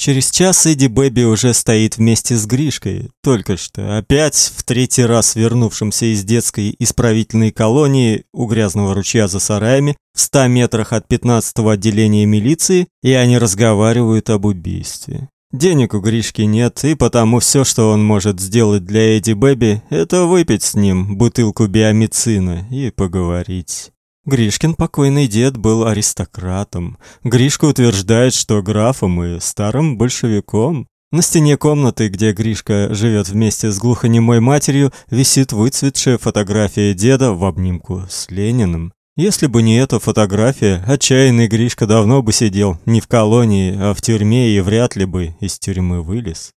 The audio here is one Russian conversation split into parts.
Через час Эдди Бэби уже стоит вместе с Гришкой, только что опять в третий раз вернувшимся из детской исправительной колонии у грязного ручья за сараями в ста метрах от 15-го отделения милиции, и они разговаривают об убийстве. Денег у Гришки нет, и потому все, что он может сделать для Эдди Бэби, это выпить с ним бутылку биомицина и поговорить. Гришкин покойный дед был аристократом. Гришка утверждает, что графом и старым большевиком. На стене комнаты, где Гришка живет вместе с глухонемой матерью, висит выцветшая фотография деда в обнимку с Лениным. Если бы не эта фотография, отчаянный Гришка давно бы сидел не в колонии, а в тюрьме и вряд ли бы из тюрьмы вылез.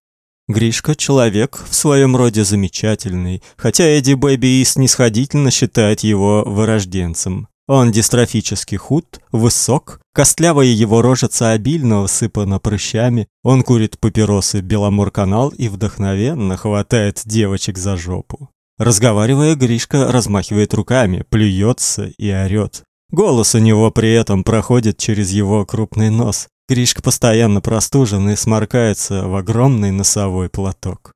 Гришка человек в своем роде замечательный, хотя Эдди Бэби и снисходительно считает его вырожденцем. Он дистрофически худ, высок, костлявая его рожица обильно усыпана прыщами. Он курит папиросы Беломор-канал и вдохновенно хватает девочек за жопу. Разговаривая, Гришка размахивает руками, плюется и орет. Голос у него при этом проходит через его крупный нос. Гришка постоянно простужен и сморкается в огромный носовой платок.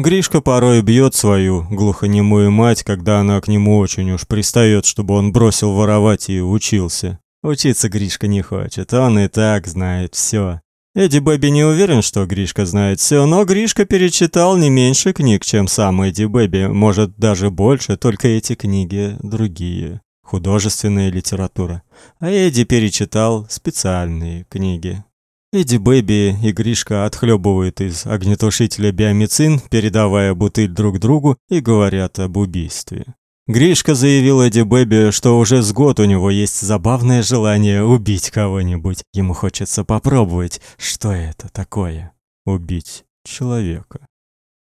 Гришка порой бьет свою глухонемую мать, когда она к нему очень уж пристает, чтобы он бросил воровать и учился. Учиться Гришка не хочет, он и так знает все. Эдди Бэби не уверен, что Гришка знает все, но Гришка перечитал не меньше книг, чем сам Эдди Бэби, может даже больше, только эти книги другие, художественная литература. А Эдди перечитал специальные книги. Эдди Бэби и Гришка отхлебывают из огнетушителя биомицин, передавая бутыль друг другу и говорят об убийстве. Гришка заявил Эдди Бэби, что уже с год у него есть забавное желание убить кого-нибудь. Ему хочется попробовать, что это такое убить человека.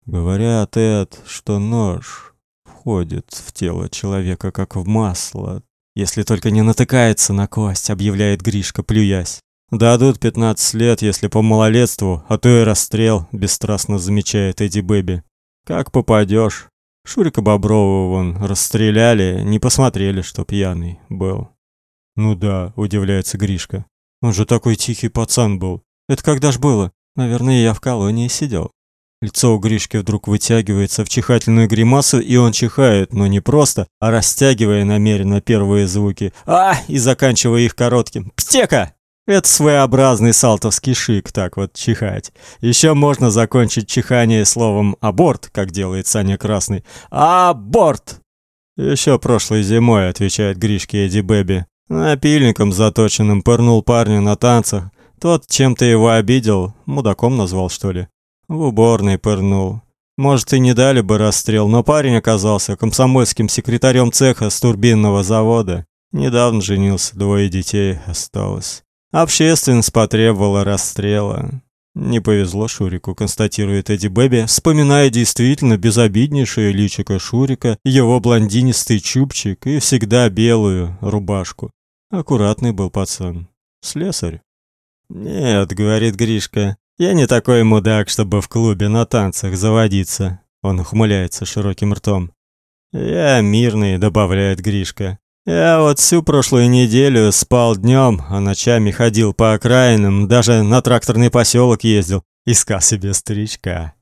Говорят, Эд, что нож входит в тело человека как в масло, если только не натыкается на кость, объявляет Гришка, плюясь. Дадут 15 лет, если по малолетству, а то и расстрел, бесстрастно замечает Эдди Бэби. Как попадешь? Шурика Боброва вон расстреляли, не посмотрели, что пьяный был. Ну да, удивляется Гришка. Он же такой тихий пацан был. Это когда ж было? Наверное, я в колонии сидел. Лицо у Гришки вдруг вытягивается в чихательную гримасу, и он чихает, но не просто, а растягивая намеренно первые звуки. А, и заканчивая их коротким. Пстека! Это своеобразный салтовский шик, так вот чихать. Еще можно закончить чихание словом «аборт», как делает Саня Красный. «Аборт!» Еще прошлой зимой, отвечает Гришке Эдди Бэби. Напильником заточенным пырнул парня на танцах. Тот чем-то его обидел, мудаком назвал, что ли. В уборной пырнул. Может, и не дали бы расстрел, но парень оказался комсомольским секретарем цеха с турбинного завода. Недавно женился, двое детей осталось. Общественность потребовала расстрела. Не повезло Шурику, констатирует Эдди Бэби, вспоминая действительно безобиднейшее личико Шурика, его блондинистый чубчик и всегда белую рубашку. Аккуратный был пацан. Слесарь. Нет, говорит Гришка. Я не такой мудак, чтобы в клубе на танцах заводиться. Он ухмыляется широким ртом. Я мирный, добавляет Гришка. Я вот всю прошлую неделю спал днем, а ночами ходил по окраинам, даже на тракторный поселок ездил, искал себе старичка.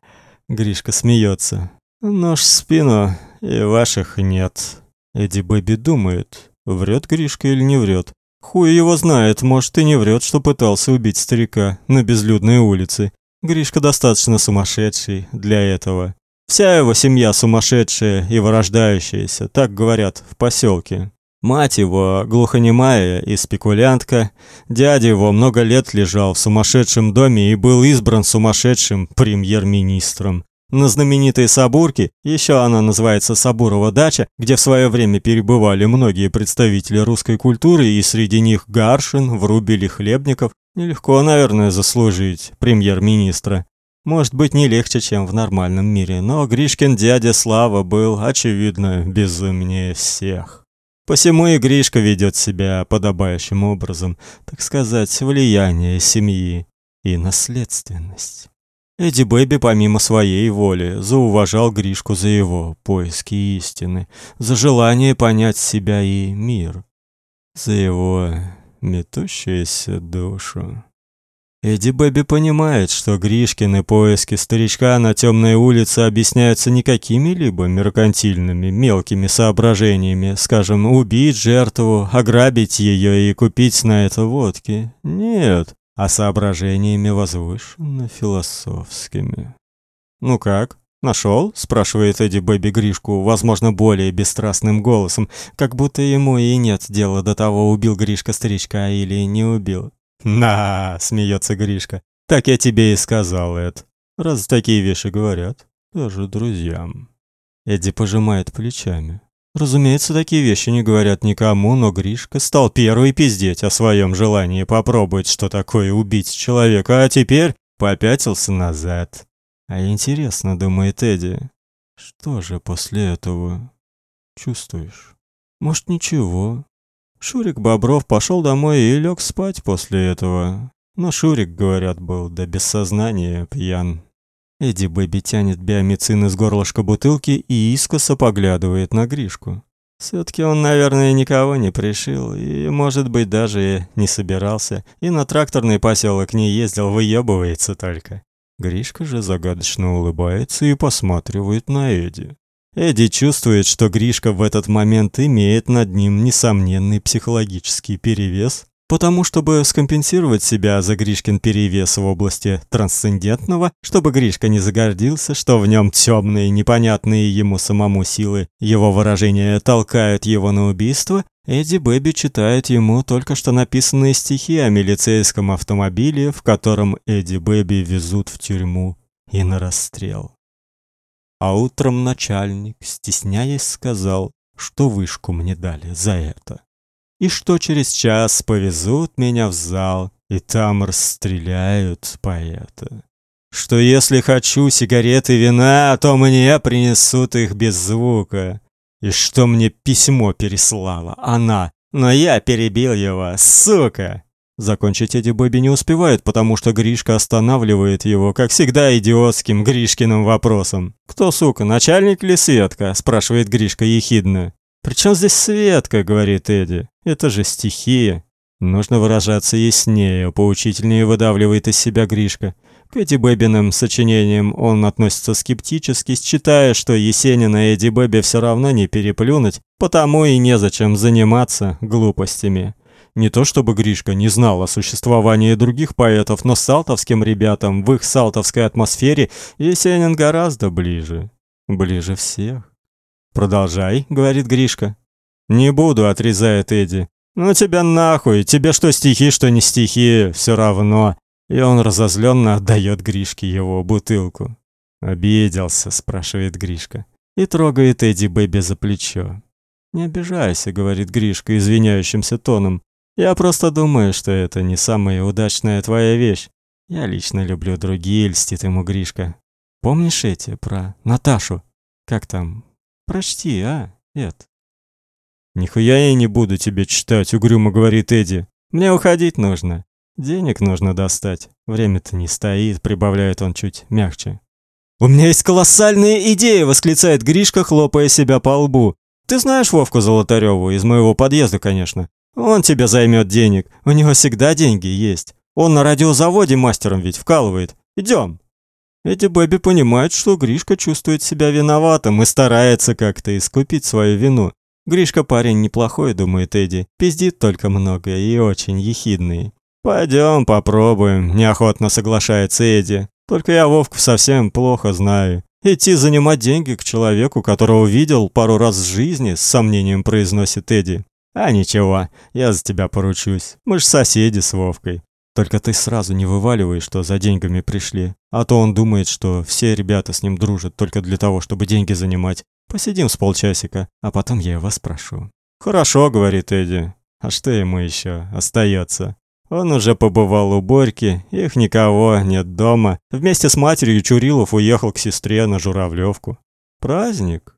Гришка смеется. Нож в спину, и ваших нет. Эдди Бэби думает, врет Гришка или не врет. Хуй его знает, может и не врет, что пытался убить старика на безлюдной улице. Гришка достаточно сумасшедший для этого. Вся его семья сумасшедшая и вырождающаяся, так говорят в поселке. Мать его глухонемая и спекулянтка, дядя его много лет лежал в сумасшедшем доме и был избран сумасшедшим премьер-министром. На знаменитой Сабурке, еще она называется Сабурова дача, где в свое время перебывали многие представители русской культуры, и среди них Гаршин, Врубель и Хлебников, нелегко, наверное, заслужить премьер-министра. Может быть, не легче, чем в нормальном мире, но Гришкин дядя Слава был, очевидно, безумнее всех. Посему и Гришка ведет себя подобающим образом, так сказать, влияние семьи и наследственность. Эдди Бэби помимо своей воли зауважал Гришку за его поиски истины, за желание понять себя и мир, за его метущуюся душу. Эдди Бэби понимает, что Гришкины поиски старичка на темной улице объясняются не какими-либо меркантильными, мелкими соображениями, скажем, убить жертву, ограбить ее и купить на это водки. Нет, а соображениями возвышенно философскими. Ну как? Нашел? спрашивает Эдди Бэби Гришку, возможно, более бесстрастным голосом, как будто ему и нет дела до того, убил Гришка старичка или не убил. «На!» — смеется Гришка. «Так я тебе и сказал, Эд. Раз такие вещи говорят, даже друзьям». Эдди пожимает плечами. Разумеется, такие вещи не говорят никому, но Гришка стал первый пиздеть о своем желании попробовать, что такое убить человека, а теперь попятился назад. А интересно, думает Эдди, что же после этого чувствуешь? Может, ничего, Шурик Бобров пошел домой и лег спать после этого. Но Шурик, говорят, был до бессознания пьян. Эдди Бэби тянет биомицин из горлышка бутылки и искоса поглядывает на Гришку. все таки он, наверное, никого не пришил и, может быть, даже не собирался, и на тракторный поселок не ездил, выебывается только. Гришка же загадочно улыбается и посматривает на Эдди. Эдди чувствует, что Гришка в этот момент имеет над ним несомненный психологический перевес, потому чтобы скомпенсировать себя за Гришкин перевес в области трансцендентного, чтобы Гришка не загордился, что в нем темные, непонятные ему самому силы, его выражения толкают его на убийство, Эдди Бэби читает ему только что написанные стихи о милицейском автомобиле, в котором Эдди Бэби везут в тюрьму и на расстрел. А утром начальник, стесняясь, сказал, что вышку мне дали за это. И что через час повезут меня в зал, и там расстреляют поэта. Что если хочу сигареты вина, то мне принесут их без звука. И что мне письмо переслала она, но я перебил его, сука. Закончить Эдди Бэби не успевает, потому что Гришка останавливает его, как всегда, идиотским Гришкиным вопросом. «Кто, сука, начальник или Светка?» – спрашивает Гришка ехидно. «Причем здесь Светка?» – говорит Эдди. «Это же стихия». Нужно выражаться яснее, поучительнее выдавливает из себя Гришка. К Эдди Бэбиным сочинениям он относится скептически, считая, что Есенина Эдди Бэби все равно не переплюнуть, потому и незачем заниматься глупостями. Не то чтобы Гришка не знал о существовании других поэтов, но салтовским ребятам в их салтовской атмосфере Есенин гораздо ближе. Ближе всех. «Продолжай», — говорит Гришка. «Не буду», — отрезает Эдди. «Ну тебя нахуй, тебе что стихи, что не стихи, все равно». И он разозленно отдает Гришке его бутылку. «Обиделся?» — спрашивает Гришка. И трогает Эдди Бэби за плечо. «Не обижайся», — говорит Гришка извиняющимся тоном. Я просто думаю, что это не самая удачная твоя вещь. Я лично люблю другие, льстит ему Гришка. Помнишь эти про Наташу? Как там? Прочти, а, Эд. Нихуя я не буду тебе читать, угрюмо говорит Эдди. Мне уходить нужно. Денег нужно достать. Время-то не стоит, прибавляет он чуть мягче. У меня есть колоссальная идея, восклицает Гришка, хлопая себя по лбу. Ты знаешь Вовку Золотареву из моего подъезда, конечно. Он тебе займет денег. У него всегда деньги есть. Он на радиозаводе мастером ведь вкалывает. Идем. Эти Бэби понимают, что Гришка чувствует себя виноватым и старается как-то искупить свою вину. Гришка парень неплохой, думает Эдди. Пиздит только много и очень ехидный. Пойдем попробуем, неохотно соглашается Эдди. Только я Вовку совсем плохо знаю. Идти занимать деньги к человеку, которого видел пару раз в жизни, с сомнением произносит Эдди. А ничего, я за тебя поручусь. Мы ж соседи с Вовкой. Только ты сразу не вываливай, что за деньгами пришли, а то он думает, что все ребята с ним дружат только для того, чтобы деньги занимать. Посидим с полчасика, а потом я его спрошу. Хорошо, говорит Эдди. А что ему еще остается? Он уже побывал у Борьки, их никого нет дома. Вместе с матерью Чурилов уехал к сестре на Журавлевку. Праздник.